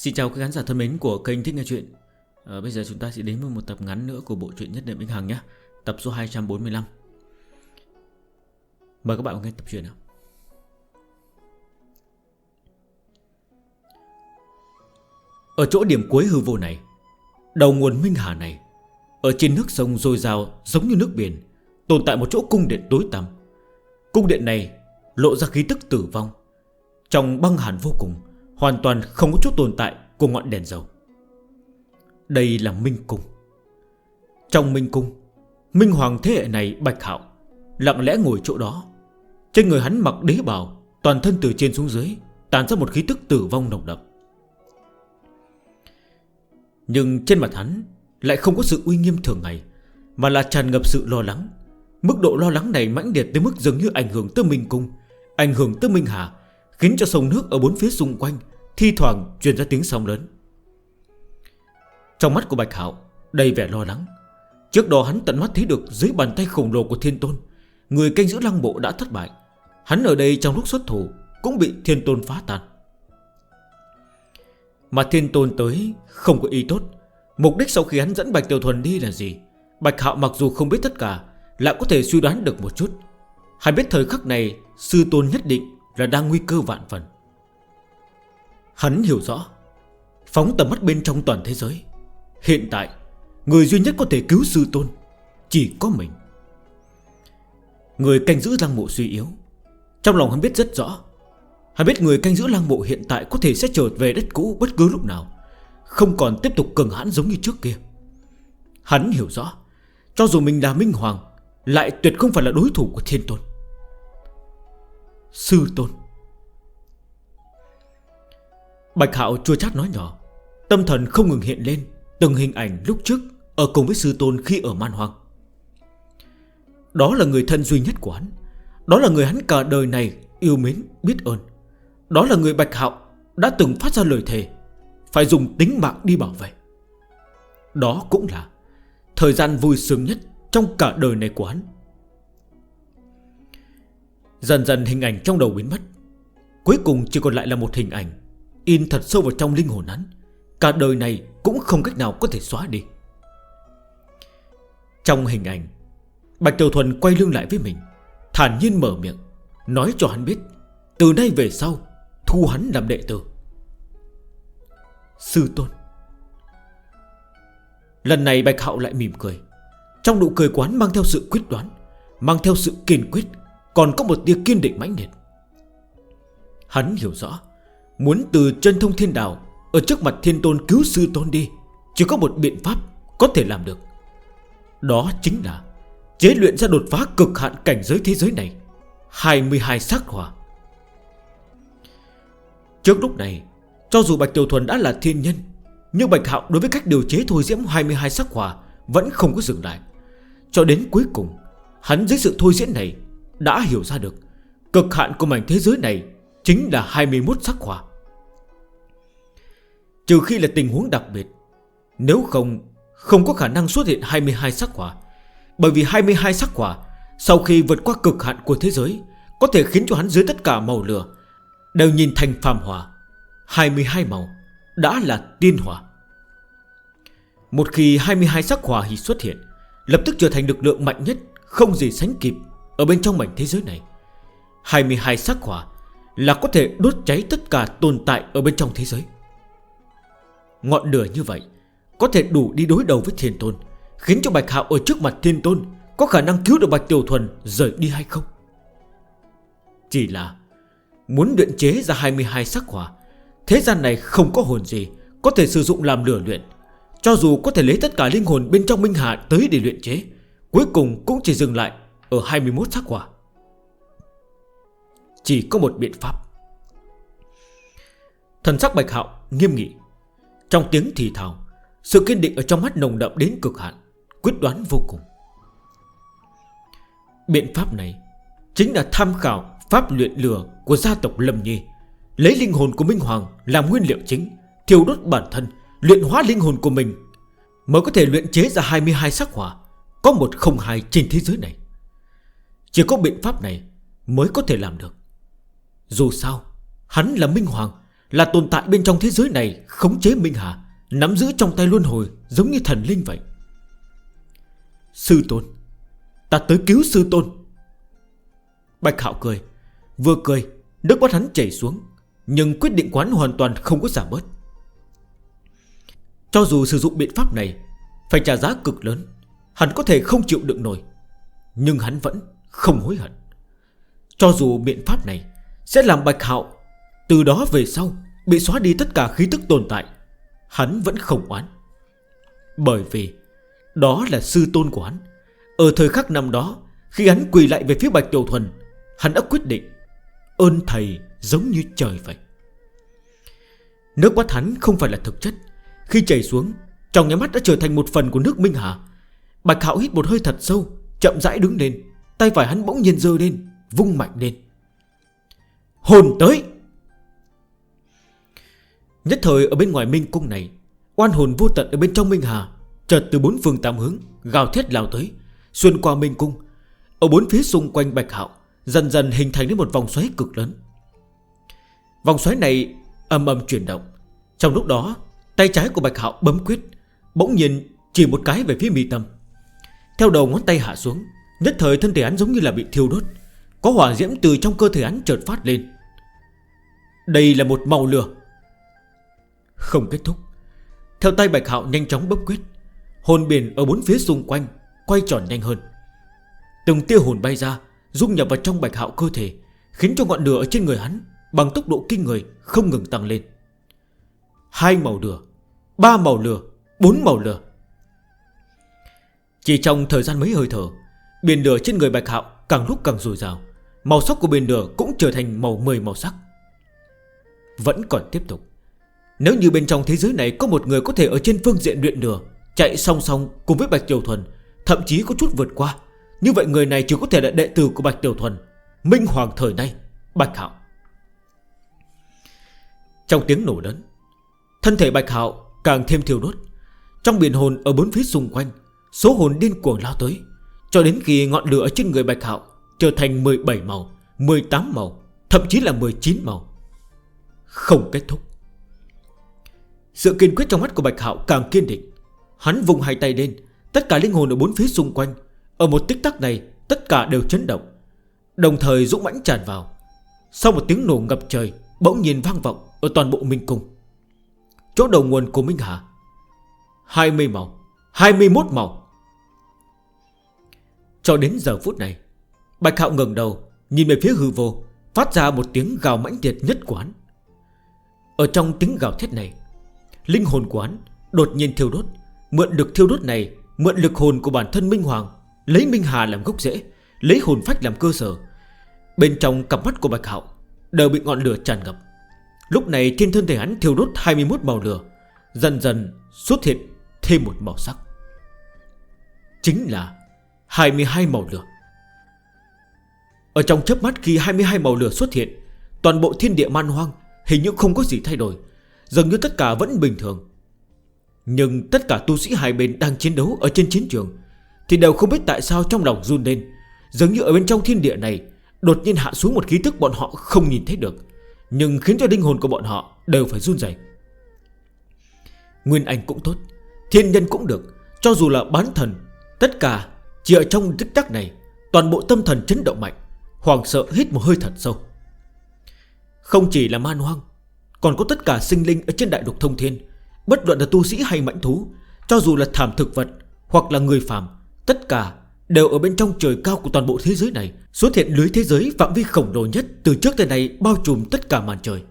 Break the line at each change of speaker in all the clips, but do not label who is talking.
Xin chào các khán giả thân mến của kênh Thích Nghe Chuyện. À, Bây giờ chúng ta sẽ đến với một tập ngắn nữa của bộ truyện Nhất Niệm Vĩnh Hằng nhé. Tập số 245 Mời các bạn nghe tập truyện nào. Ở chỗ điểm cuối hư vô này Đầu nguồn Minh Hà này Ở trên nước sông dồi dào giống như nước biển Tồn tại một chỗ cung điện tối tăm. Cung điện này lộ ra khí tức tử vong Trong băng hàn vô cùng. Hoàn toàn không có chút tồn tại của ngọn đèn dầu. Đây là Minh Cung. Trong Minh Cung, Minh Hoàng thế hệ này bạch hạo Lặng lẽ ngồi chỗ đó. Trên người hắn mặc đế bào, Toàn thân từ trên xuống dưới Tàn ra một khí tức tử vong nồng đậm. Nhưng trên mặt hắn Lại không có sự uy nghiêm thường ngày, Mà là tràn ngập sự lo lắng. Mức độ lo lắng này mãnh liệt tới mức dường như ảnh hưởng tới Minh Cung, Ảnh hưởng tới Minh Hà Khiến cho sông nước ở bốn phía xung quanh Thi thoảng truyền ra tiếng sóng lớn. Trong mắt của Bạch Hạo, Đầy vẻ lo lắng. Trước đó hắn tận mắt thấy được dưới bàn tay khổng lồ của thiên tôn, Người canh giữ lăng bộ đã thất bại. Hắn ở đây trong lúc xuất thủ Cũng bị thiên tôn phá tan. Mà thiên tôn tới không có ý tốt. Mục đích sau khi hắn dẫn Bạch Tiểu Thuần đi là gì? Bạch Hạo mặc dù không biết tất cả, Lại có thể suy đoán được một chút. Hắn biết thời khắc này Sư tôn nhất định là đang nguy cơ vạn phần. Hắn hiểu rõ, Phóng tầm mắt bên trong toàn thế giới. Hiện tại, Người duy nhất có thể cứu sư tôn Chỉ có mình. Người canh giữ lăng mộ suy yếu. Trong lòng hắn biết rất rõ, Hắn biết người canh giữ lăng mộ hiện tại Có thể sẽ trở về đất cũ bất cứ lúc nào, Không còn tiếp tục cường hãn giống như trước kia. Hắn hiểu rõ, Cho dù mình là Minh Hoàng, Lại tuyệt không phải là đối thủ của Thiên Tôn. Sư tôn. Bạch Hạo chua chát nói nhỏ Tâm thần không ngừng hiện lên Từng hình ảnh lúc trước Ở cùng với sư tôn khi ở man hoang. Đó là người thân duy nhất của hắn Đó là người hắn cả đời này Yêu mến, biết ơn. Đó là người Bạch Hạo Đã từng phát ra lời thề Phải dùng tính mạng đi bảo vệ. Đó cũng là Thời gian vui sướng nhất trong cả đời này của hắn. Dần dần hình ảnh trong đầu biến mất. Cuối cùng chỉ còn lại là một hình ảnh In thật sâu vào trong linh hồn hắn. Cả đời này cũng không cách nào có thể xóa đi. Trong hình ảnh, Bạch Tiểu Thuần quay lưng lại với mình, Thản nhiên mở miệng, Nói cho hắn biết, Từ nay về sau, Thu hắn làm đệ tử. Sư Tôn. Lần này Bạch Hạo lại mỉm cười, Trong nụ cười quán mang theo sự quyết đoán, Mang theo sự kiên quyết còn có một tia kiên định mãnh liệt. Hắn hiểu rõ, Muốn từ chân thông thiên đạo Ở trước mặt thiên tôn cứu sư tôn đi, Chỉ có một biện pháp có thể làm được. Đó chính là Chế luyện ra đột phá cực hạn cảnh giới thế giới này 22 sắc hỏa. Trước lúc này, Cho dù Bạch Tiểu Thuần đã là thiên nhân, Nhưng Bạch Hạo đối với cách điều chế thôi diễm 22 sắc hỏa Vẫn không có dừng lại. Cho đến cuối cùng, Hắn dưới sự thôi diễn này đã hiểu ra được, Cực hạn của mảnh thế giới này Chính là 21 sắc hỏa. Trừ khi là tình huống đặc biệt, Nếu không Không có khả năng xuất hiện 22 sắc hỏa, Bởi vì 22 sắc hỏa Sau khi vượt qua cực hạn của thế giới Có thể khiến cho hắn dưới tất cả màu lửa Đều nhìn thành phàm hỏa. 22 màu Đã là tiên hỏa. Một khi 22 sắc hỏa hì xuất hiện, Lập tức trở thành lực lượng mạnh nhất, Không gì sánh kịp. Ở bên trong mảnh thế giới này 22 sắc hỏa Là có thể đốt cháy tất cả tồn tại ở bên trong thế giới. Ngọn lửa như vậy Có thể đủ đi đối đầu với thiên tôn, Khiến cho Bạch Hạo ở trước mặt thiên tôn Có khả năng cứu được Bạch Tiểu Thuần rời đi hay không? Chỉ là Muốn luyện chế ra 22 sắc hỏa Thế gian này không có hồn gì Có thể sử dụng làm lửa luyện. Cho dù có thể lấy tất cả linh hồn bên trong Minh hạ tới để luyện chế, Cuối cùng cũng chỉ dừng lại ở 21 sắc hỏa Chỉ có một biện pháp. Thần sắc bạch hạo nghiêm nghị. Trong tiếng thì thào, Sự kiên định ở trong mắt nồng đậm đến cực hạn, Quyết đoán vô cùng. Biện pháp này Chính là tham khảo pháp luyện lửa Của gia tộc Lâm Nhi, Lấy linh hồn của Minh Hoàng làm nguyên liệu chính, Thiêu đốt bản thân, Luyện hóa linh hồn của mình. Mới có thể luyện chế ra 22 sắc hỏa, Có một không hai trên thế giới này. Chỉ có biện pháp này mới có thể làm được. Dù sao, Hắn là Minh Hoàng, Là tồn tại bên trong thế giới này, khống chế Minh Hà, Nắm giữ trong tay luân hồi Giống như thần linh vậy. Sư tôn, Ta tới cứu sư tôn. Bạch Hạo cười, Vừa cười, Nước mắt hắn chảy xuống, Nhưng quyết định quán hoàn toàn không có giảm bớt. Cho dù sử dụng biện pháp này, Phải trả giá cực lớn, Hắn có thể không chịu đựng nổi, Nhưng hắn vẫn không hối hận. Cho dù biện pháp này Sẽ làm Bạch Hạo Từ đó về sau Bị xóa đi tất cả khí tức tồn tại, Hắn vẫn không oán. Bởi vì Đó là sư tôn của hắn. Ở thời khắc năm đó, Khi hắn quỳ lại về phía Bạch Tiểu Thuần, Hắn đã quyết định Ơn thầy giống như trời vậy. Nước mắt hắn không phải là thực chất. Khi chảy xuống, Trong nhà mắt đã trở thành một phần của nước Minh Hà. Bạch Hạo hít một hơi thật sâu, Chậm rãi đứng lên. Tay phải hắn bỗng nhiên dơ lên, Vung mạnh lên. Hồn tới! Nhất thời ở bên ngoài minh cung này, Oan hồn vô tận ở bên trong Minh Hà, Chợt từ bốn phương tám hướng, Gào thét lao tới, Xuyên qua Minh Cung. Ở bốn phía xung quanh Bạch Hạo, Dần dần hình thành đến một vòng xoáy cực lớn. Vòng xoáy này âm âm chuyển động. Trong lúc đó, Tay trái của Bạch Hạo bấm quyết, Bỗng nhìn chỉ một cái về phía mi tâm. Theo đầu ngón tay hạ xuống Nhất thời thân thể hắn giống như là bị thiêu đốt, Có hỏa diễm từ trong cơ thể hắn chợt phát lên. Đây là một màu lửa. Không kết thúc. Theo tay Bạch Hạo nhanh chóng bấm quyết, Hồn biển ở bốn phía xung quanh Quay tròn nhanh hơn. Từng tia hồn bay ra, Dung nhập vào trong Bạch Hạo cơ thể, Khiến cho ngọn lửa ở trên người hắn Bằng tốc độ kinh người không ngừng tăng lên. Hai màu lửa, Ba màu lửa, Bốn màu lửa. Chỉ trong thời gian mấy hơi thở Biển lửa trên người Bạch Hạo càng lúc càng rùi rào Màu sắc của biển lửa cũng trở thành màu 10 màu sắc. Vẫn còn tiếp tục. Nếu như bên trong thế giới này có một người có thể ở trên phương diện luyện lửa Chạy song song cùng với Bạch Tiểu Thuần, Thậm chí có chút vượt qua, Như vậy người này chỉ có thể là đệ tử của Bạch Tiểu Thuần, Minh Hoàng thời nay, Bạch Hạo. Trong tiếng nổ lớn, Thân thể Bạch Hạo càng thêm thiêu đốt. Trong biển hồn ở bốn phía xung quanh, Số hồn điên cuồng lao tới. Cho đến khi ngọn lửa trên người Bạch Hạo Trở thành 17 màu 18 màu, Thậm chí là 19 màu, Không kết thúc. Sự kiên quyết trong mắt của Bạch Hạo càng kiên định. Hắn vùng hai tay lên, Tất cả linh hồn ở bốn phía xung quanh, Ở một tích tắc này, tất cả đều chấn động. Đồng thời dũng mãnh tràn vào. Sau một tiếng nổ ngập trời, Bỗng nhiên vang vọng ở toàn bộ Minh Cung. Chỗ đầu nguồn của Minh Hà 20 màu 21 màu cho đến giờ phút này, Bạch Hạo ngừng đầu, Nhìn về phía hư vô, Phát ra một tiếng gào mãnh liệt nhất quán. Ở trong tiếng gào thét này, Linh hồn quán đột nhiên thiêu đốt. Mượn được thiêu đốt này, Mượn lực hồn của bản thân Minh Hoàng, Lấy Minh Hà làm gốc rễ, Lấy hồn phách làm cơ sở. Bên trong cặp mắt của Bạch Hạo Đều bị ngọn lửa tràn ngập. Lúc này trên thân thể hắn thiêu đốt 21 màu lửa, Dần dần xuất hiện thêm một màu sắc. Chính là 22 màu lửa. Ở trong chớp mắt khi 22 màu lửa xuất hiện, Toàn bộ thiên địa man hoang Hình như không có gì thay đổi, Dường như tất cả vẫn bình thường. Nhưng tất cả tu sĩ hai bên đang chiến đấu Ở trên chiến trường Thì đều không biết tại sao trong lòng run lên, Dường như ở bên trong thiên địa này Đột nhiên hạ xuống một khí thức bọn họ không nhìn thấy được, Nhưng khiến cho linh hồn của bọn họ Đều phải run dày Nguyên ảnh cũng tốt, Thiên nhân cũng được, Cho dù là bán thần, Tất cả chỉ ở trong tích tắc này, Toàn bộ tâm thần chấn động mạnh Hoàng sợ hít một hơi thật sâu. Không chỉ là man hoang, Còn có tất cả sinh linh ở trên đại lục thông thiên. Bất luận là tu sĩ hay mãnh thú, Cho dù là thảm thực vật Hoặc là người phàm, Tất cả đều ở bên trong trời cao của toàn bộ thế giới này, Xuất hiện lưới thế giới phạm vi khổng lồ nhất Từ trước tới nay bao trùm tất cả màn trời.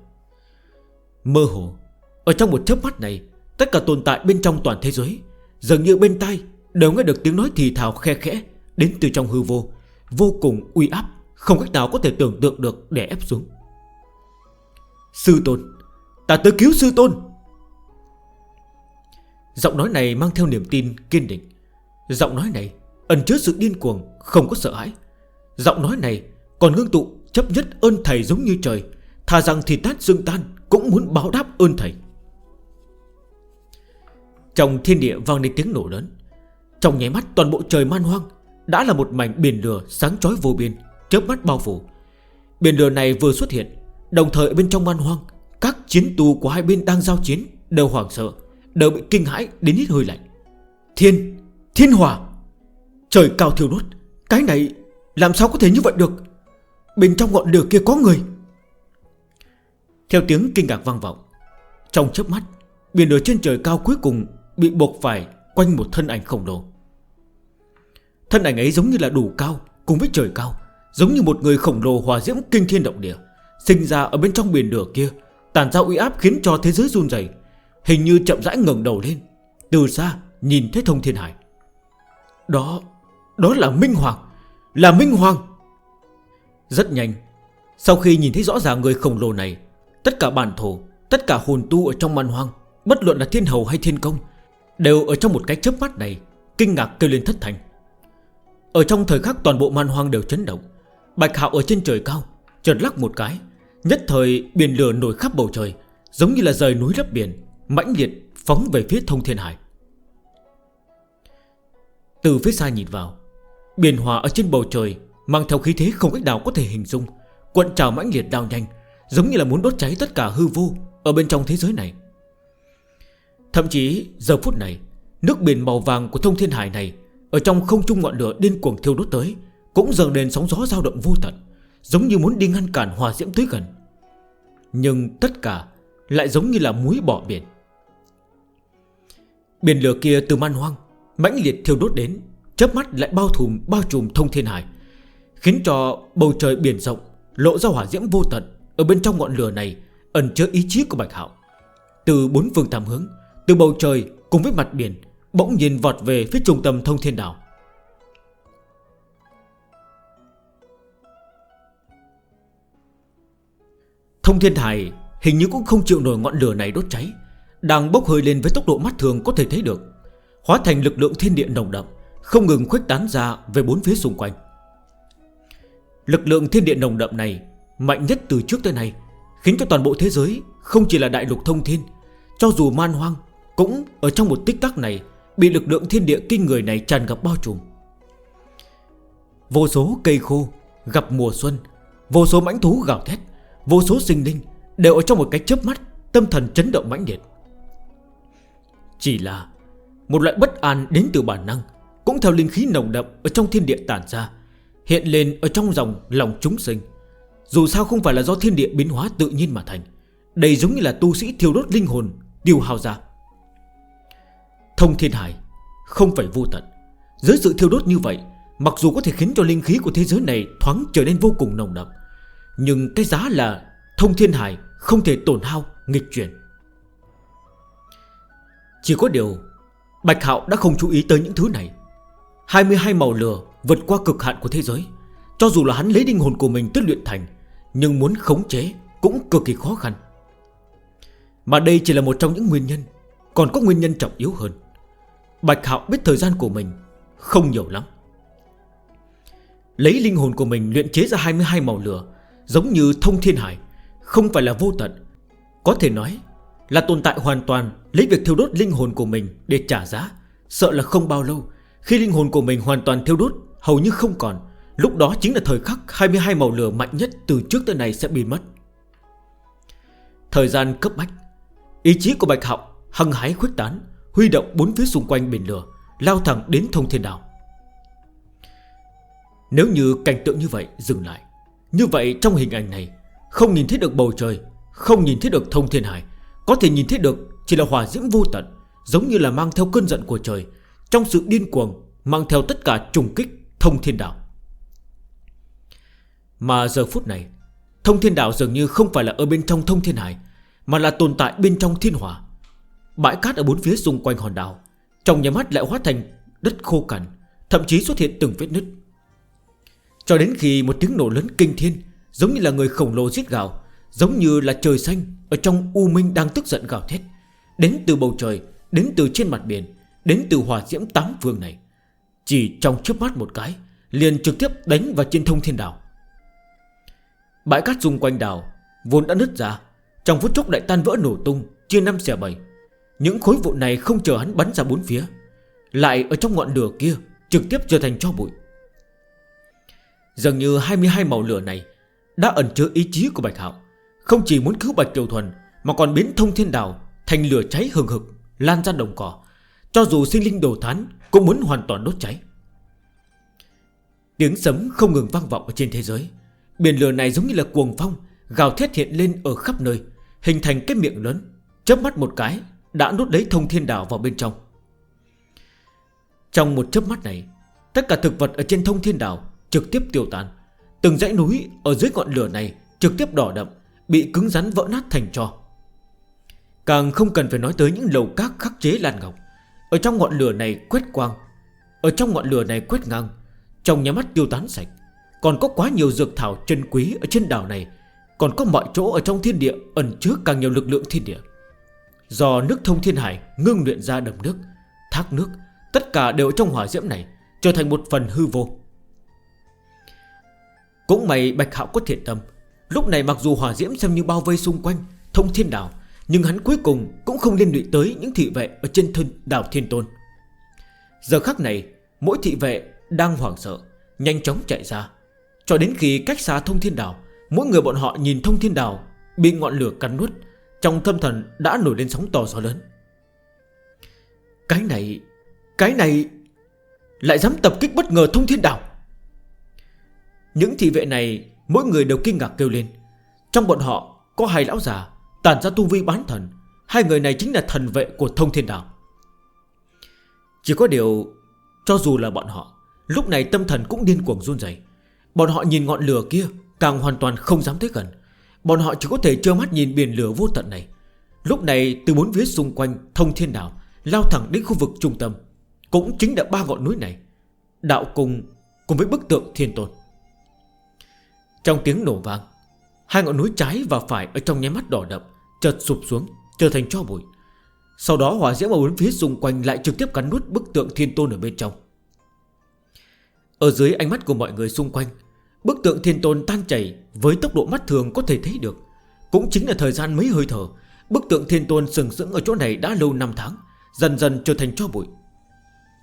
Mơ hồ, Ở trong một chớp mắt này, Tất cả tồn tại bên trong toàn thế giới, Dường như bên tay Đều nghe được tiếng nói thì thào khe khẽ, Đến từ trong hư vô. Vô cùng uy áp, Không cách nào có thể tưởng tượng được để ép xuống. Sư tôn, Ta tới cứu sư tôn. Giọng nói này mang theo niềm tin kiên định. Giọng nói này ẩn chứa sự điên cuồng, Không có sợ hãi. Giọng nói này còn ngưng tụ, chấp nhất ơn thầy giống như trời. Thà rằng thì tát xương tan, Cũng muốn báo đáp ơn thầy. Trong thiên địa vang lên tiếng nổ lớn. Trong nháy mắt toàn bộ trời man hoang Đã là một mảnh biển lửa sáng chói vô biên Chớp mắt bao phủ. Biển lửa này vừa xuất hiện Đồng thời bên trong man hoang Các chiến tù của hai bên đang giao chiến Đều hoảng sợ Đều bị kinh hãi đến hít hơi lạnh. Thiên, thiên hòa Trời cao thiêu đốt Cái này làm sao có thể như vậy được? Bên trong ngọn lửa kia có người. Theo tiếng kinh ngạc vang vọng Trong chớp mắt Biển lửa trên trời cao cuối cùng Bị buộc phải Quanh một thân ảnh khổng lồ. Thân ảnh ấy giống như là đủ cao Cùng với trời cao Giống như một người khổng lồ hòa diễm kinh thiên động địa Sinh ra ở bên trong biển lửa kia tản ra uy áp khiến cho thế giới run rẩy, Hình như chậm rãi ngẩng đầu lên Từ xa nhìn thấy thông thiên hải. Đó Đó là Minh Hoàng Là Minh Hoàng. Rất nhanh Sau khi nhìn thấy rõ ràng người khổng lồ này Tất cả bản thổ Tất cả hồn tu ở trong man hoang Bất luận là thiên hầu hay thiên công Đều ở trong một cái chớp mắt này, Kinh ngạc kêu lên thất thành Ở trong thời khắc toàn bộ man hoang đều chấn động, Bạch hạo ở trên trời cao, Chợt lắc một cái, Nhất thời biển lửa nổi khắp bầu trời, Giống như là rời núi lấp biển, Mãnh liệt phóng về phía thông thiên hải. Từ phía xa nhìn vào, Biển hòa ở trên bầu trời, Mang theo khí thế không cách nào có thể hình dung Quận trào mãnh liệt đào nhanh, Giống như là muốn đốt cháy tất cả hư vô Ở bên trong thế giới này. Thậm chí, giờ phút này, Nước biển màu vàng của thông thiên hải này Ở trong không trung ngọn lửa điên cuồng thiêu đốt tới Cũng dần đến sóng gió dao động vô tận, Giống như muốn đi ngăn cản hòa diễm tới gần. Nhưng tất cả Lại giống như là muối bỏ biển. Biển lửa kia từ man hoang, mãnh liệt thiêu đốt đến, chớp mắt lại bao thùm bao trùm thông thiên hải, Khiến cho bầu trời biển rộng Lộ ra hỏa diễm vô tận Ở bên trong ngọn lửa này Ẩn chứa ý chí của Bạch Hạo. Từ bốn phương tam hướng từ bầu trời, cùng với mặt biển, Bỗng nhìn vọt về phía trung tâm thông thiên đảo. Thông thiên thải hình như cũng không chịu nổi ngọn lửa này đốt cháy, Đang bốc hơi lên với tốc độ mắt thường có thể thấy được, Hóa thành lực lượng thiên địa nồng đậm, Không ngừng khuếch tán ra về bốn phía xung quanh. Lực lượng thiên địa nồng đậm này Mạnh nhất từ trước tới nay, Khiến cho toàn bộ thế giới, Không chỉ là đại lục thông thiên, Cho dù man hoang cũng ở trong một tích tắc này, Bị lực lượng thiên địa kinh người này tràn ngập bao trùm. Vô số cây khô Gặp mùa xuân, Vô số mãnh thú gào thét, Vô số sinh linh Đều ở trong một cái chớp mắt, Tâm thần chấn động mãnh liệt. Chỉ là Một loại bất an đến từ bản năng, Cũng theo linh khí nồng đậm Ở trong thiên địa tản ra, Hiện lên ở trong dòng lòng chúng sinh. Dù sao không phải là do thiên địa biến hóa tự nhiên mà thành, Đây giống như là tu sĩ thiêu đốt linh hồn, Tiêu hào ra. Thông thiên hải Không phải vô tận. Dưới sự thiêu đốt như vậy Mặc dù có thể khiến cho linh khí của thế giới này thoáng trở nên vô cùng nồng đậm, Nhưng cái giá là thông thiên hải không thể tổn hao, nghịch chuyển. Chỉ có điều Bạch Hạo đã không chú ý tới những thứ này. 22 màu lửa vượt qua cực hạn của thế giới. Cho dù là hắn lấy linh hồn của mình tuyết luyện thành Nhưng muốn khống chế cũng cực kỳ khó khăn. Mà đây chỉ là một trong những nguyên nhân Còn có nguyên nhân trọng yếu hơn. Bạch Hạo biết thời gian của mình Không nhiều lắm. Lấy linh hồn của mình luyện chế ra 22 màu lửa, Giống như thông thiên hải, Không phải là vô tận. Có thể nói là tồn tại hoàn toàn Lấy việc thiêu đốt linh hồn của mình để trả giá, Sợ là không bao lâu, Khi linh hồn của mình hoàn toàn thiêu đốt, Hầu như không còn, Lúc đó chính là thời khắc 22 màu lửa mạnh nhất từ trước tới nay sẽ biến mất. Thời gian cấp bách, Ý chí của Bạch Hạo hăng hái khuếch tán. Huy động bốn phía xung quanh biển lửa, Lao thẳng đến thông thiên đảo. Nếu như cảnh tượng như vậy dừng lại, Như vậy trong hình ảnh này, Không nhìn thấy được bầu trời, Không nhìn thấy được thông thiên hải, Có thể nhìn thấy được chỉ là hòa diễm vô tận, Giống như là mang theo cơn giận của trời, Trong sự điên cuồng Mang theo tất cả trùng kích thông thiên đảo. Mà giờ phút này, Thông thiên đảo dường như không phải là ở bên trong thông thiên hải, Mà là tồn tại bên trong thiên hòa Bãi cát ở bốn phía xung quanh hòn đảo. Trong nhà mắt lại hóa thành đất khô cằn, Thậm chí xuất hiện từng vết nứt. Cho đến khi một tiếng nổ lớn kinh thiên, Giống như là người khổng lồ giết gạo, Giống như là trời xanh Ở trong U Minh đang tức giận gào thét, Đến từ bầu trời, Đến từ trên mặt biển, Đến từ hỏa diễm tám phương này. Chỉ trong trước mắt một cái, Liền trực tiếp đánh vào trên thông thiên đảo. Bãi cát xung quanh đảo Vốn đã nứt ra, Trong phút chốc lại tan vỡ nổ tung, Chia năm xẻ bảy. Những khối vụ này không chờ hắn bắn ra bốn phía, Lại ở trong ngọn lửa kia Trực tiếp trở thành cho bụi. Dường như 22 màu lửa này Đã ẩn chứa ý chí của Bạch Hạo, Không chỉ muốn cứu Bạch Kiều Thuần Mà còn biến thông thiên đảo Thành lửa cháy hừng hực, Lan ra đồng cỏ. Cho dù sinh linh đồ thán Cũng muốn hoàn toàn đốt cháy. Tiếng sấm không ngừng vang vọng ở trên thế giới. Biển lửa này giống như là cuồng phong, Gào thét hiện lên ở khắp nơi, Hình thành cái miệng lớn, Chớp mắt một cái đã nút lấy thông thiên đảo vào bên trong. Trong một chớp mắt này, Tất cả thực vật ở trên thông thiên đảo Trực tiếp tiêu tan Từng dãy núi ở dưới ngọn lửa này Trực tiếp đỏ đậm, Bị cứng rắn vỡ nát thành cho Càng không cần phải nói tới những lầu cát khắc chế Lan Ngọc. Ở trong ngọn lửa này quét quang, Ở trong ngọn lửa này quét ngang, Trong nhà mắt tiêu tán sạch. Còn có quá nhiều dược thảo chân quý ở trên đảo này, Còn có mọi chỗ ở trong thiên địa Ẩn chứa càng nhiều lực lượng thiên địa. Do nước thông thiên hải ngưng luyện ra đầm nước, Thác nước, Tất cả đều trong hỏa diễm này Trở thành một phần hư vô. Cũng mày Bạch Hạo có thiện tâm, Lúc này mặc dù hỏa diễm xem như bao vây xung quanh Thông thiên đảo, Nhưng hắn cuối cùng cũng không liên lụy tới những thị vệ Ở trên thân đảo thiên tôn. Giờ khắc này, Mỗi thị vệ đang hoảng sợ, Nhanh chóng chạy ra. Cho đến khi cách xa thông thiên đảo, Mỗi người bọn họ nhìn thông thiên đảo Bị ngọn lửa cắn nuốt trong thâm thần đã nổi lên sóng to gió lớn. Cái này Cái này Lại dám tập kích bất ngờ thông thiên đảo. Những thị vệ này, Mỗi người đều kinh ngạc kêu lên. Trong bọn họ, có hai lão già Tàn ra tu vi bán thần. Hai người này chính là thần vệ của thông thiên đảo. Chỉ có điều, Cho dù là bọn họ, Lúc này tâm thần cũng điên cuồng run dày Bọn họ nhìn ngọn lửa kia, Càng hoàn toàn không dám tới gần. Bọn họ chỉ có thể trơ mắt nhìn biển lửa vô tận này. Lúc này, từ bốn phía xung quanh, Thông thiên đảo, Lao thẳng đến khu vực trung tâm, Cũng chính là ba ngọn núi này, Đạo cùng cùng với bức tượng thiên tôn. Trong tiếng nổ vang, Hai ngọn núi trái và phải Ở trong nháy mắt đỏ đậm, Chợt sụp xuống, trở thành cho bụi. Sau đó, hỏa diễm ở bốn phía xung quanh Lại trực tiếp cắn nút bức tượng thiên tôn ở bên trong. Ở dưới ánh mắt của mọi người xung quanh Bức tượng thiên tôn tan chảy Với tốc độ mắt thường có thể thấy được. Cũng chính là thời gian mấy hơi thở, Bức tượng thiên tôn sừng sững ở chỗ này đã lâu năm tháng, Dần dần trở thành cho bụi.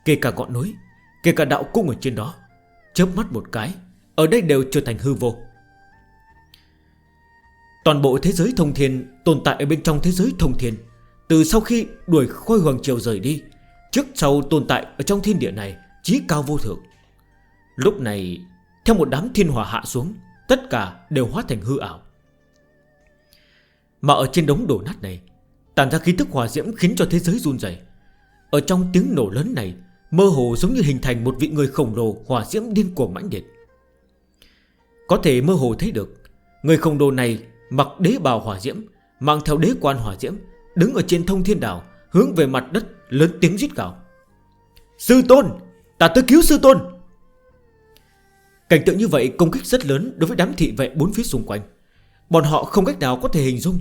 Kể cả ngọn núi, Kể cả đạo cung ở trên đó, Chớp mắt một cái, Ở đây đều trở thành hư vô. Toàn bộ thế giới thông thiên Tồn tại ở bên trong thế giới thông thiên, Từ sau khi đuổi khôi hoàng triều rời đi, Trước sau tồn tại ở trong thiên địa này Chí cao vô thượng. Lúc này theo một đám thiên hỏa hạ xuống, Tất cả đều hóa thành hư ảo. Mà ở trên đống đổ nát này Tàn ra khí thức hòa diễm khiến cho thế giới run dày Ở trong tiếng nổ lớn này, Mơ hồ giống như hình thành một vị người khổng lồ Hòa diễm điên cuồng mãnh liệt. Có thể mơ hồ thấy được, Người khổng lồ này mặc đế bào hỏa diễm, Mang theo đế quan hỏa diễm, Đứng ở trên thông thiên đảo, Hướng về mặt đất lớn tiếng giít gạo Sư tôn, Ta tới cứu sư tôn! Cảnh tượng như vậy công kích rất lớn đối với đám thị vệ bốn phía xung quanh. Bọn họ không cách nào có thể hình dung.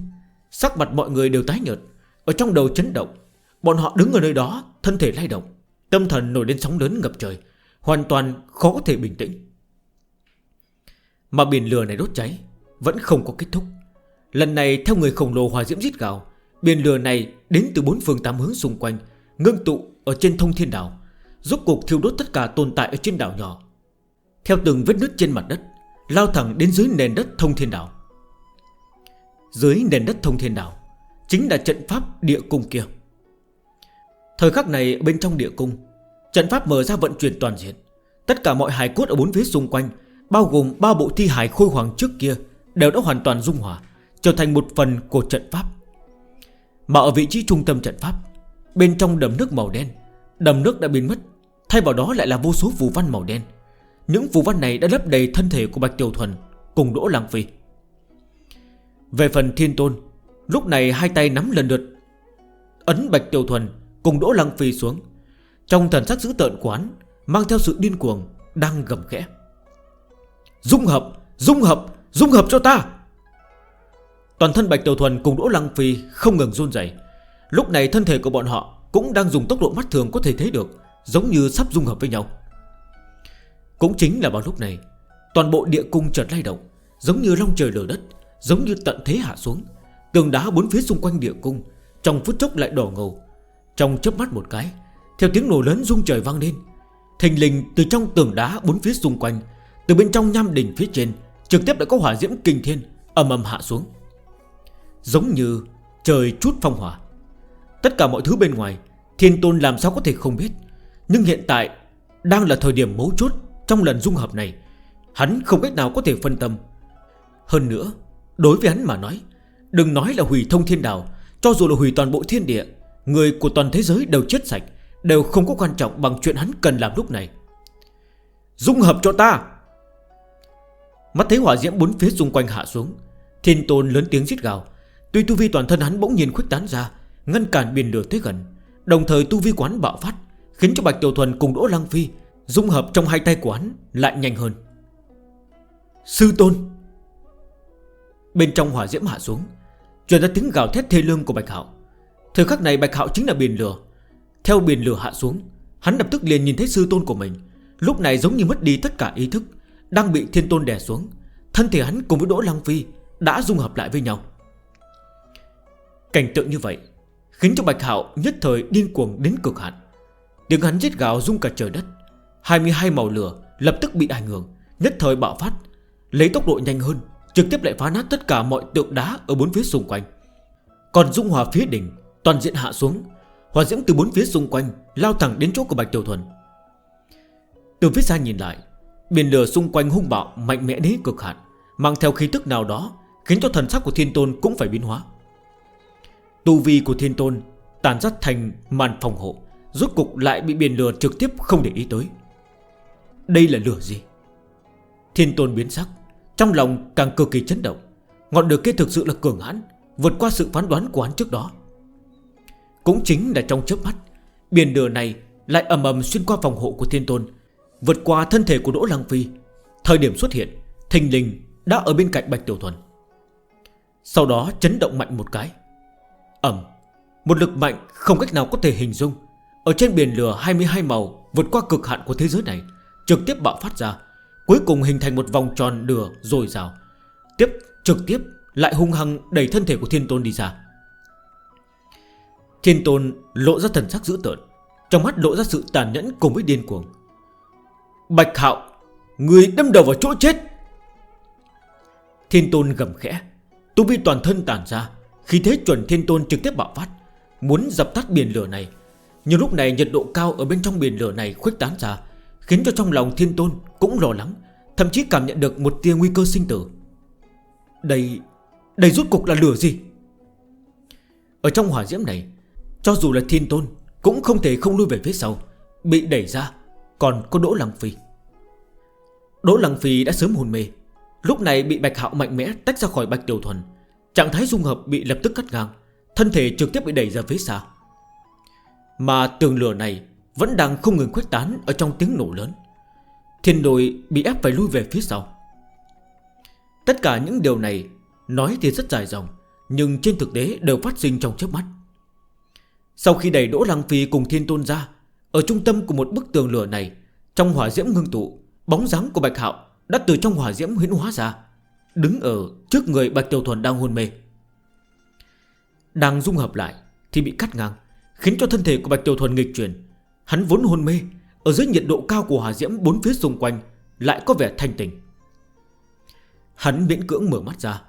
Sắc mặt mọi người đều tái nhợt. Ở trong đầu chấn động, Bọn họ đứng ở nơi đó, thân thể lay động. Tâm thần nổi lên sóng lớn ngập trời, Hoàn toàn khó có thể bình tĩnh. Mà biển lửa này đốt cháy, Vẫn không có kết thúc. Lần này, theo người khổng lồ hòa diễm giết gào Biển lửa này đến từ bốn phương tám hướng xung quanh, Ngưng tụ ở trên thông thiên đảo. Giúp cuộc thiêu đốt tất cả tồn tại ở trên đảo nhỏ. Theo từng vết nứt trên mặt đất, Lao thẳng đến dưới nền đất thông thiên đảo. Dưới nền đất thông thiên đảo Chính là trận pháp địa cung kia. Thời khắc này bên trong địa cung, Trận pháp mở ra vận chuyển toàn diện. Tất cả mọi hài cốt ở bốn phía xung quanh, Bao gồm ba bộ thi hài khôi hoàng trước kia, Đều đã hoàn toàn dung hòa, Trở thành một phần của trận pháp. Mà ở vị trí trung tâm trận pháp, Bên trong đầm nước màu đen, Đầm nước đã biến mất, Thay vào đó lại là vô số phù văn màu đen. Những phù văn này đã lấp đầy thân thể của Bạch Tiểu Thuần Cùng Đỗ Lăng Phi. Về phần Thiên Tôn Lúc này hai tay nắm lần lượt Ấn Bạch Tiểu Thuần cùng Đỗ Lăng Phi xuống. Trong thần sắc dữ tợn quán Mang theo sự điên cuồng Đang gầm khẽ. Dung hợp, dung hợp, dung hợp cho ta! Toàn thân Bạch Tiểu Thuần cùng Đỗ Lăng Phi không ngừng run dày Lúc này thân thể của bọn họ Cũng đang dùng tốc độ mắt thường có thể thấy được Giống như sắp dung hợp với nhau. Cũng chính là vào lúc này, Toàn bộ địa cung chợt lay động, Giống như long trời lở đất, Giống như tận thế hạ xuống. Tường đá bốn phía xung quanh địa cung, Trong phút chốc lại đỏ ngầu. Trong chớp mắt một cái, Theo tiếng nổ lớn rung trời vang lên. Thành linh từ trong tường đá bốn phía xung quanh, Từ bên trong nham đỉnh phía trên, Trực tiếp đã có hỏa diễm kinh thiên Âm âm hạ xuống. Giống như trời chút phong hỏa. Tất cả mọi thứ bên ngoài, Thiên tôn làm sao có thể không biết. Nhưng hiện tại, Đang là thời điểm mấu chốt. Trong lần dung hợp này, Hắn không cách nào có thể phân tâm. Hơn nữa, Đối với hắn mà nói, Đừng nói là hủy thông thiên đạo Cho dù là hủy toàn bộ thiên địa, Người của toàn thế giới đều chết sạch, Đều không có quan trọng bằng chuyện hắn cần làm lúc này. Dung hợp cho ta! Mắt thấy hỏa diễm bốn phía xung quanh hạ xuống, Thiên tôn lớn tiếng giết gào. Tuy tu vi toàn thân hắn bỗng nhiên khuếch tán ra, Ngăn cản biển lửa tới gần, Đồng thời tu vi quán bạo phát, Khiến cho Bạch Tiểu Thuần cùng Đỗ Lăng Phi Dung hợp trong hai tay của hắn Lại nhanh hơn. Sư tôn. Bên trong hỏa diễm hạ xuống, Truyền ra tiếng gào thét thê lương của Bạch Hạo. Thời khắc này Bạch Hạo chính là biển lửa. Theo biển lửa hạ xuống, Hắn lập tức liền nhìn thấy sư tôn của mình. Lúc này giống như mất đi tất cả ý thức, Đang bị thiên tôn đè xuống, Thân thể hắn cùng với Đỗ Lăng Phi Đã dung hợp lại với nhau. Cảnh tượng như vậy Khiến cho Bạch Hạo nhất thời điên cuồng đến cực hạn. Tiếng hắn giết gào rung cả trời đất 22 màu lửa lập tức bị ảnh hưởng. Nhất thời bạo phát, Lấy tốc độ nhanh hơn, Trực tiếp lại phá nát tất cả mọi tượng đá ở bốn phía xung quanh. Còn dung hòa phía đỉnh, Toàn diện hạ xuống, Hòa diễm từ bốn phía xung quanh, Lao thẳng đến chỗ của Bạch Tiểu Thuần. Từ phía xa nhìn lại, Biển lửa xung quanh hung bạo, mạnh mẽ đến cực hạn, Mang theo khí tức nào đó Khiến cho thần sắc của thiên tôn cũng phải biến hóa. Tu vi của thiên tôn Tàn rắt thành màn phòng hộ, Rốt cục lại bị biển lửa trực tiếp không để ý tới. Đây là lửa gì? Thiên tôn biến sắc, Trong lòng càng cực kỳ chấn động. Ngọn lửa kia thực sự là cường hãn, Vượt qua sự phán đoán của hắn trước đó. Cũng chính là trong chớp mắt, Biển lửa này lại ầm ầm xuyên qua phòng hộ của thiên tôn, Vượt qua thân thể của Đỗ Lăng Phi. Thời điểm xuất hiện, Thình linh đã ở bên cạnh Bạch Tiểu Thuần. Sau đó chấn động mạnh một cái. Ẩm, Một lực mạnh không cách nào có thể hình dung. Ở trên biển lửa 22 màu Vượt qua cực hạn của thế giới này trực tiếp bạo phát ra, Cuối cùng hình thành một vòng tròn lửa rồi rào Tiếp, trực tiếp lại hung hăng đẩy thân thể của thiên tôn đi ra. Thiên tôn lộ ra thần sắc dữ tợn, Trong mắt lộ ra sự tàn nhẫn cùng với điên cuồng. Bạch hạo, Người đâm đầu vào chỗ chết! Thiên tôn gầm khẽ, Tu vi toàn thân tàn ra Khi thế chuẩn thiên tôn trực tiếp bạo phát, Muốn dập tắt biển lửa này. Nhưng lúc này nhiệt độ cao ở bên trong biển lửa này khuếch tán ra Khiến cho trong lòng thiên tôn cũng lo lắng, Thậm chí cảm nhận được một tia nguy cơ sinh tử. Đây Đây rút cục là lửa gì? Ở trong hỏa diễm này, Cho dù là thiên tôn Cũng không thể không lui về phía sau, Bị đẩy ra, Còn có Đỗ Lăng Phi. Đỗ Lăng Phi đã sớm hồn mê, Lúc này bị Bạch Hạo mạnh mẽ tách ra khỏi Bạch Tiểu Thuần, Trạng thái dung hợp bị lập tức cắt ngang, Thân thể trực tiếp bị đẩy ra phía xa. Mà tường lửa này vẫn đang không ngừng khuếch tán Ở trong tiếng nổ lớn. Thiên đồi bị ép phải lui về phía sau. Tất cả những điều này Nói thì rất dài dòng, Nhưng trên thực tế đều phát sinh trong chớp mắt. Sau khi đẩy Đỗ Lăng Phi cùng Thiên Tôn ra, Ở trung tâm của một bức tường lửa này, Trong hỏa diễm ngưng tụ, Bóng dáng của Bạch Hạo đã từ trong hỏa diễm huyễn hóa ra, Đứng ở trước người Bạch Tiểu Thuần đang hôn mê. Đang dung hợp lại Thì bị cắt ngang, Khiến cho thân thể của Bạch Tiểu Thuần nghịch chuyển. Hắn vốn hôn mê Ở dưới nhiệt độ cao của hỏa diễm bốn phía xung quanh Lại có vẻ thanh tình Hắn miễn cưỡng mở mắt ra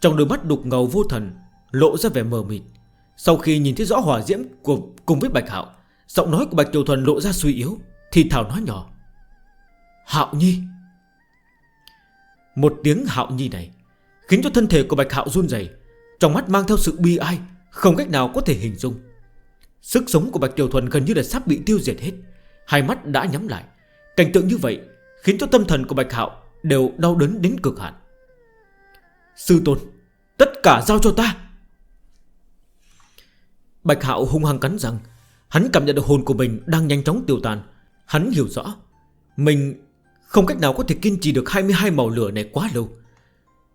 Trong đôi mắt đục ngầu vô thần Lộ ra vẻ mờ mịt. Sau khi nhìn thấy rõ hỏa diễm của, cùng với Bạch Hạo Giọng nói của Bạch Tiểu Thuần lộ ra suy yếu Thì Thảo nói nhỏ. Hạo Nhi! Một tiếng Hạo Nhi này Khiến cho thân thể của Bạch Hạo run dày Trong mắt mang theo sự bi ai Không cách nào có thể hình dung. Sức sống của Bạch Tiểu Thuần gần như là sắp bị tiêu diệt hết. Hai mắt đã nhắm lại. Cảnh tượng như vậy khiến cho tâm thần của Bạch Hạo Đều đau đớn đến cực hạn. Sư Tôn Tất cả giao cho ta. Bạch Hạo hung hăng cắn răng. Hắn cảm nhận được hồn của mình đang nhanh chóng tiêu tàn, Hắn hiểu rõ Mình không cách nào có thể kiên trì được 22 màu lửa này quá lâu.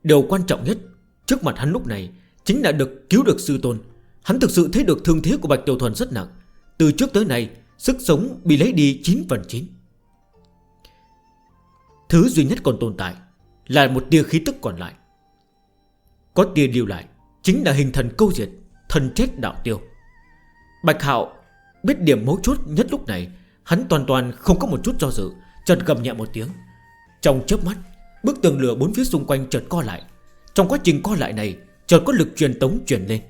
Điều quan trọng nhất Trước mặt hắn lúc này Chính là được cứu được sư tôn. Hắn thực sự thấy được thương thế của Bạch Tiểu Thuần rất nặng. Từ trước tới nay, Sức sống bị lấy đi 9 phần 9 Thứ duy nhất còn tồn tại Là một tia khí tức còn lại. Có tia điều lại Chính là hình thần câu diệt, Thần chết đạo tiêu. Bạch Hạo biết điểm mấu chốt nhất lúc này, Hắn toàn toàn không có một chút do dự trần gầm nhẹ một tiếng. Trong chớp mắt, Bức tường lửa bốn phía xung quanh chợt co lại. Trong quá trình co lại này, Chợt có lực truyền tống chuyển lên.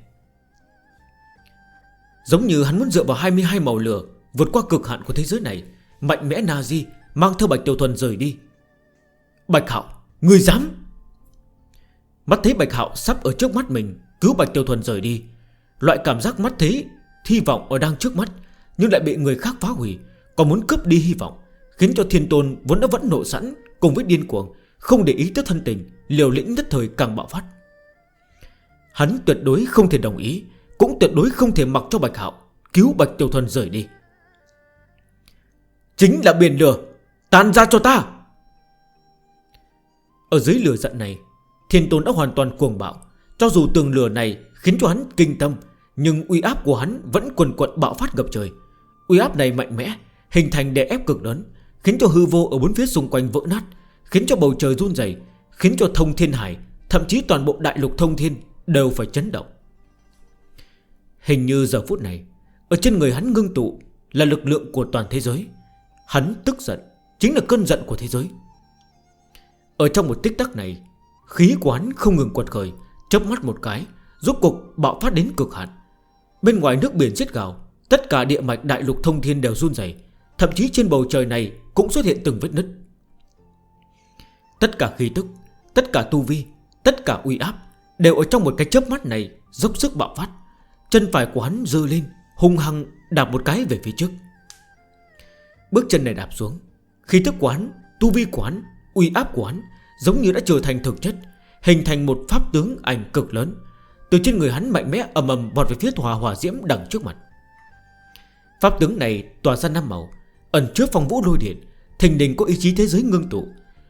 Giống như hắn muốn dựa vào 22 màu lửa Vượt qua cực hạn của thế giới này, Mạnh mẽ Nazi mang theo Bạch Tiểu Thuần rời đi. Bạch Hạo Người dám? Mắt thấy Bạch Hạo sắp ở trước mắt mình, Cứu Bạch Tiểu Thuần rời đi. Loại cảm giác mắt thế Hy vọng ở đang trước mắt, Nhưng lại bị người khác phá hủy Còn muốn cướp đi hy vọng, Khiến cho thiên tôn vốn đã vẫn nộ sẵn Cùng với điên cuồng, Không để ý tới thân tình, Liều lĩnh nhất thời càng bạo phát. Hắn tuyệt đối không thể đồng ý cũng tuyệt đối không thể mặc cho Bạch Hạo Cứu Bạch Tiểu Thuần rời đi. Chính là biển lửa, Tàn ra cho ta. Ở dưới lửa giận này, Thiên tôn đã hoàn toàn cuồng bạo. Cho dù tường lửa này khiến cho hắn kinh tâm, Nhưng uy áp của hắn vẫn quần quận bạo phát ngập trời. Uy áp này mạnh mẽ, Hình thành đè ép cực lớn Khiến cho hư vô ở bốn phía xung quanh vỡ nát, Khiến cho bầu trời run dày Khiến cho thông thiên hải, Thậm chí toàn bộ đại lục thông thiên Đều phải chấn động. Hình như giờ phút này, Ở trên người hắn ngưng tụ Là lực lượng của toàn thế giới. Hắn tức giận, Chính là cơn giận của thế giới. Ở trong một tích tắc này, Khí của hắn không ngừng quật khởi Chấp mắt một cái, Rốt cục bạo phát đến cực hạn. Bên ngoài nước biển giết gào, Tất cả địa mạch đại lục thông thiên đều run dày Thậm chí trên bầu trời này cũng xuất hiện từng vết nứt. Tất cả khí tức, Tất cả tu vi, Tất cả uy áp Đều ở trong một cái chớp mắt này Dốc sức bạo phát. Chân phải của hắn dơ lên Hung hăng đạp một cái về phía trước. Bước chân này đạp xuống Khi thức của hắn, tu vi của hắn, uy áp của hắn Giống như đã trở thành thực chất Hình thành một pháp tướng ảnh cực lớn. Từ trên người hắn mạnh mẽ ầm ầm vọt về phía hòa hòa diễm đằng trước mặt. Pháp tướng này tỏa ra năm màu Ẩn trước phòng vũ lôi điện Thình đình có ý chí thế giới ngưng tụ.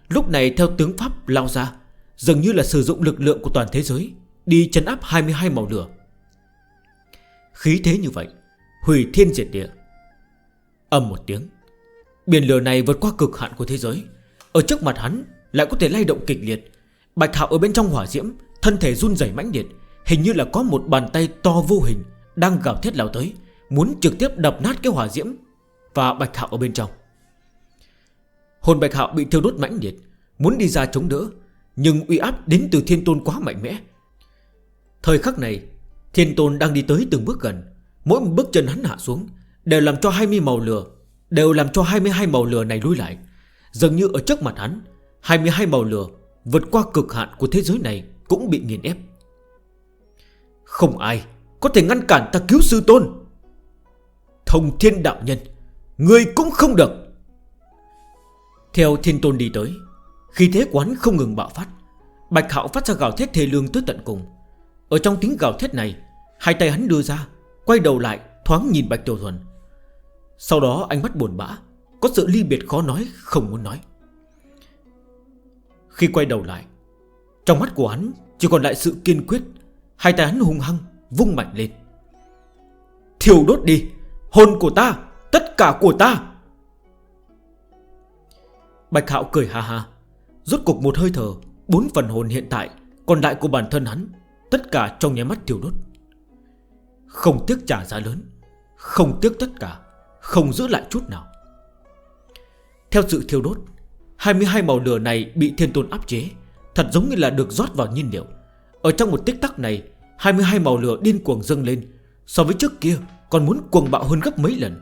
Lúc này theo tướng Pháp lao ra Dường như là sử dụng lực lượng của toàn thế giới Đi chấn áp 22 màu lửa. Khí thế như vậy, Hủy thiên diệt địa. Âm một tiếng, Biển lửa này vượt qua cực hạn của thế giới. Ở trước mặt hắn lại có thể lay động kịch liệt. Bạch Hạo ở bên trong hỏa diễm, Thân thể run rẩy mãnh liệt, Hình như là có một bàn tay to vô hình Đang gào thét lao tới, Muốn trực tiếp đập nát cái hỏa diễm Và Bạch Hạo ở bên trong. Hồn Bạch Hạo bị thiêu đốt mãnh liệt, Muốn đi ra chống đỡ, Nhưng uy áp đến từ thiên tôn quá mạnh mẽ. Thời khắc này Thiên Tôn đang đi tới từng bước gần. Mỗi một bước chân hắn hạ xuống, Đều làm cho 20 màu lửa, Đều làm cho 22 màu lửa này lui lại. Dường như ở trước mặt hắn 22 màu lửa vượt qua cực hạn của thế giới này Cũng bị nghiền ép. Không ai có thể ngăn cản ta cứu sư tôn. Thông thiên đạo nhân Người cũng không được. Theo thiên tôn đi tới Khi thế quán không ngừng bạo phát. Bạch hạo phát ra gào thét thề lương tới tận cùng. Ở trong tiếng gào thét này Hai tay hắn đưa ra, Quay đầu lại, thoáng nhìn Bạch Tiểu Thuần. Sau đó ánh mắt buồn bã, Có sự ly biệt khó nói, không muốn nói. Khi quay đầu lại, Trong mắt của hắn chỉ còn lại sự kiên quyết. Hai tay hắn hung hăng, vung mạnh lên. Thiều đốt đi, Hồn của ta, Tất cả của ta. Bạch Hạo cười ha ha. Rốt cục một hơi thở, Bốn phần hồn hiện tại Còn lại của bản thân hắn, Tất cả trong nháy mắt thiều đốt. Không tiếc trả giá lớn, Không tiếc tất cả, Không giữ lại chút nào. Theo sự thiêu đốt 22 màu lửa này bị thiên tôn áp chế, Thật giống như là được rót vào nhiên liệu. Ở trong một tích tắc này 22 màu lửa điên cuồng dâng lên, So với trước kia còn muốn cuồng bạo hơn gấp mấy lần.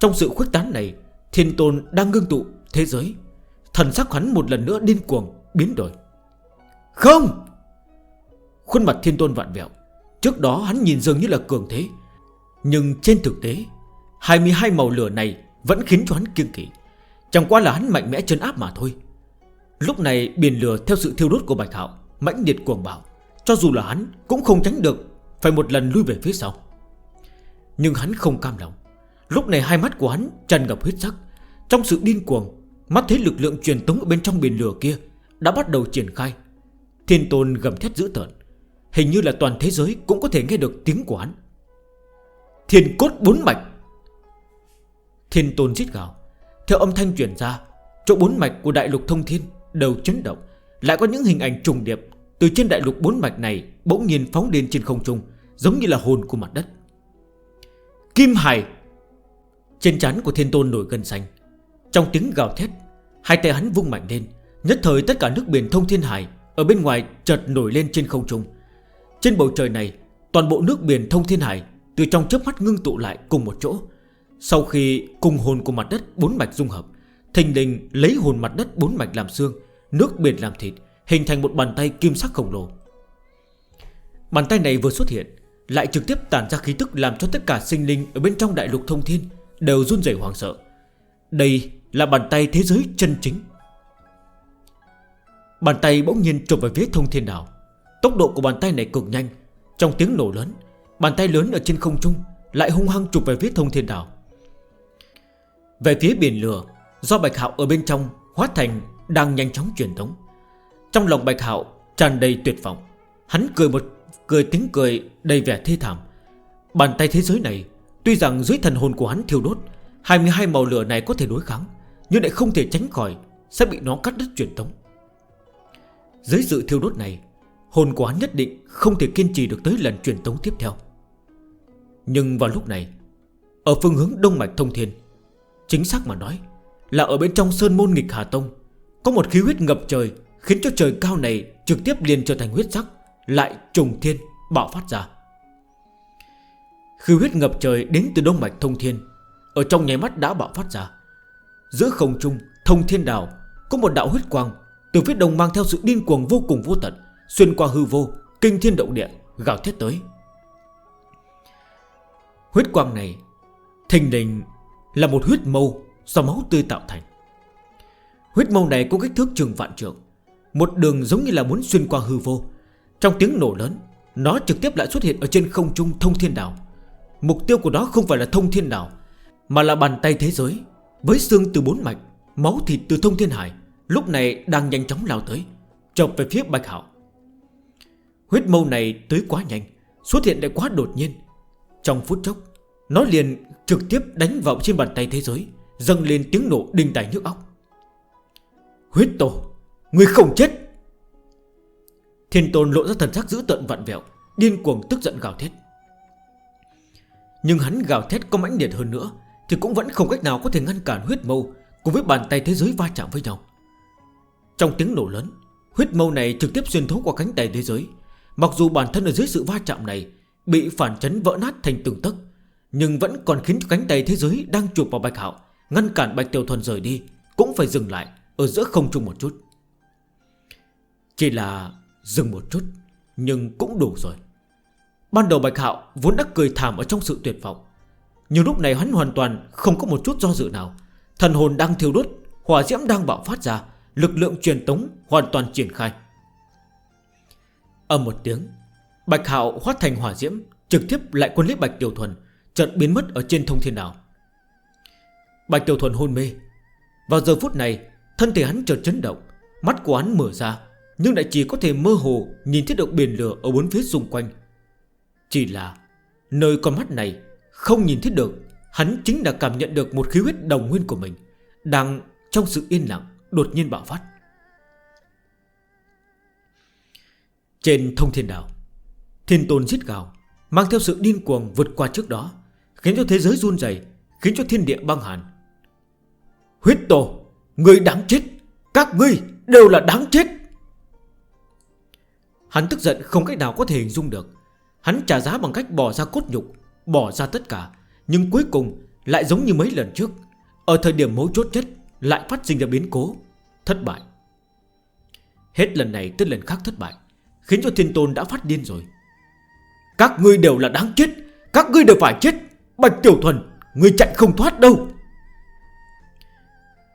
Trong sự khuếch tán này, Thiên tôn đang ngưng tụ thế giới, Thần sắc hắn một lần nữa điên cuồng, Biến đổi. Không! Khuôn mặt thiên tôn vạn vẹo Trước đó hắn nhìn dường như là cường thế. Nhưng trên thực tế 22 màu lửa này vẫn khiến cho hắn kiêng kỵ. Chẳng qua là hắn mạnh mẽ chân áp mà thôi. Lúc này biển lửa theo sự thiêu đốt của Bạch Hạo, mãnh liệt cuồng bạo. Cho dù là hắn cũng không tránh được Phải một lần lui về phía sau. Nhưng hắn không cam lòng. Lúc này hai mắt của hắn tràn ngập huyết sắc. Trong sự điên cuồng, Mắt thấy lực lượng truyền tống ở bên trong biển lửa kia Đã bắt đầu triển khai. Thiên tôn gầm thét dữ tợn. Hình như là toàn thế giới cũng có thể nghe được tiếng của hắn. Thiên cốt bốn mạch. Thiên tôn giết gào. Theo âm thanh chuyển ra, Chỗ bốn mạch của đại lục thông thiên Đầu chấn động. Lại có những hình ảnh trùng điệp Từ trên đại lục bốn mạch này Bỗng nhiên phóng lên trên không trung, Giống như là hồn của mặt đất. Kim Hải. Trên trán của thiên tôn nổi gân xanh. Trong tiếng gào thét, Hai tay hắn vung mạnh lên, Nhất thời tất cả nước biển thông thiên hải Ở bên ngoài chợt nổi lên trên không trung. Trên bầu trời này, Toàn bộ nước biển thông thiên hải Từ trong chớp mắt ngưng tụ lại cùng một chỗ. Sau khi cùng hồn của mặt đất bốn mạch dung hợp, Thình đình lấy hồn mặt đất bốn mạch làm xương, Nước biển làm thịt, Hình thành một bàn tay kim sắc khổng lồ. Bàn tay này vừa xuất hiện, Lại trực tiếp tản ra khí tức làm cho tất cả sinh linh Ở bên trong đại lục thông thiên Đều run rẩy hoàng sợ. Đây là bàn tay thế giới chân chính. Bàn tay bỗng nhiên trộm vào phía thông thiên đảo Tốc độ của bàn tay này cực nhanh. Trong tiếng nổ lớn, Bàn tay lớn ở trên không trung Lại hung hăng chụp về phía thông thiên đảo. Về phía biển lửa, Do Bạch Hạo ở bên trong Hóa thành đang nhanh chóng truyền tống Trong lòng Bạch Hạo tràn đầy tuyệt vọng. Hắn cười một, cười tiếng cười đầy vẻ thê thảm. Bàn tay thế giới này, Tuy rằng dưới thần hồn của hắn thiêu đốt 22 màu lửa này có thể đối kháng, Nhưng lại không thể tránh khỏi, Sẽ bị nó cắt đứt truyền tống Dưới sự thiêu đốt này Hồn của hắn nhất định không thể kiên trì được tới lần truyền tống tiếp theo. Nhưng vào lúc này, Ở phương hướng Đông Mạch Thông Thiên, Chính xác mà nói Là ở bên trong Sơn Môn Nghịch Hà Tông, Có một khí huyết ngập trời Khiến cho trời cao này trực tiếp liền trở thành huyết sắc, Lại trùng thiên, bạo phát ra. Khí huyết ngập trời đến từ Đông Mạch Thông Thiên, Ở trong nháy mắt đã bạo phát ra. Giữa không trung, Thông Thiên Đào Có một đạo huyết quang Từ phía đông mang theo sự điên cuồng vô cùng vô tận. Xuyên qua hư vô, Kinh thiên động địa Gào thét tới. Huyết quang này, Thình đình là một huyết mâu Do máu tươi tạo thành. Huyết mâu này có kích thước trường vạn trượng, Một đường giống như là muốn xuyên qua hư vô. Trong tiếng nổ lớn, Nó trực tiếp lại xuất hiện ở trên không trung thông thiên đảo. Mục tiêu của nó không phải là thông thiên đảo, Mà là bàn tay thế giới, Với xương từ bốn mạch, Máu thịt từ thông thiên hải, Lúc này đang nhanh chóng lao tới Chọc về phía Bạch Hảo Huyết mâu này tới quá nhanh, Xuất hiện lại quá đột nhiên. Trong phút chốc, Nó liền trực tiếp đánh vào trên bàn tay thế giới, Dâng lên tiếng nổ đinh tài nước óc. Huyết tổ, Người không chết! Thiên tôn lộ ra thần sắc giữ tận vạn vẹo, Điên cuồng tức giận gào thét. Nhưng hắn gào thét có mãnh liệt hơn nữa, Thì cũng vẫn không cách nào có thể ngăn cản huyết mâu Cùng với bàn tay thế giới va chạm với nhau. Trong tiếng nổ lớn, Huyết mâu này trực tiếp xuyên thấu qua cánh tay thế giới Mặc dù bản thân ở dưới sự va chạm này Bị phản chấn vỡ nát thành từng tấc, Nhưng vẫn còn khiến cho cánh tay thế giới Đang chụp vào Bạch Hạo, Ngăn cản Bạch Tiểu Thuần rời đi, Cũng phải dừng lại ở giữa không trung một chút. Chỉ là dừng một chút, Nhưng cũng đủ rồi. Ban đầu Bạch Hạo vốn đã cười thảm Ở trong sự tuyệt vọng, Nhưng lúc này hắn hoàn toàn không có một chút do dự nào. Thần hồn đang thiêu đốt, Hỏa diễm đang bạo phát ra, Lực lượng truyền tống hoàn toàn triển khai. Âm một tiếng, Bạch Hạo hóa thành hỏa diễm, Trực tiếp lại quân lý Bạch Tiểu Thuần, Chợt biến mất ở trên thông thiên đảo. Bạch Tiểu Thuần hôn mê. Vào giờ phút này, Thân thể hắn chợt chấn động, Mắt của hắn mở ra, Nhưng lại chỉ có thể mơ hồ Nhìn thấy được biển lửa ở bốn phía xung quanh. Chỉ là Nơi con mắt này Không nhìn thấy được, Hắn chính là cảm nhận được một khí huyết đồng nguyên của mình Đang trong sự yên lặng Đột nhiên bạo phát. Trên thông thiên đảo, Thiên tôn giết gào, Mang theo sự điên cuồng vượt qua trước đó, Khiến cho thế giới run dày Khiến cho thiên địa băng hàn. Huyết tổ Người đáng chết, Các ngươi đều là đáng chết. Hắn tức giận không cách nào có thể hình dung được. Hắn trả giá bằng cách bỏ ra cốt nhục, Bỏ ra tất cả, Nhưng cuối cùng lại giống như mấy lần trước. Ở thời điểm mấu chốt nhất, Lại phát sinh ra biến cố, Thất bại. Hết lần này tới lần khác thất bại. Khiến cho thiên tôn đã phát điên rồi. Các ngươi đều là đáng chết Các ngươi đều phải chết. Bạch Tiểu Thuần Ngươi chạy không thoát đâu.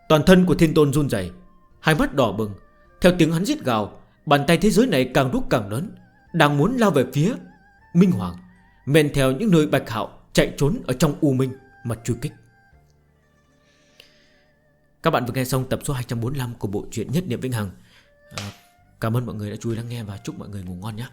Toàn thân của thiên tôn run dày Hai mắt đỏ bừng. Theo tiếng hắn giết gào Bàn tay thế giới này càng lúc càng lớn Đang muốn lao về phía Minh Hoàng Men theo những nơi Bạch Hạo chạy trốn ở trong U Minh mà truy kích. Các bạn vừa nghe xong tập số 245 của bộ truyện Nhất Niệm Vĩnh Hằng. À, Cảm ơn mọi người đã chú ý lắng nghe và chúc mọi người ngủ ngon nhé.